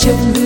chân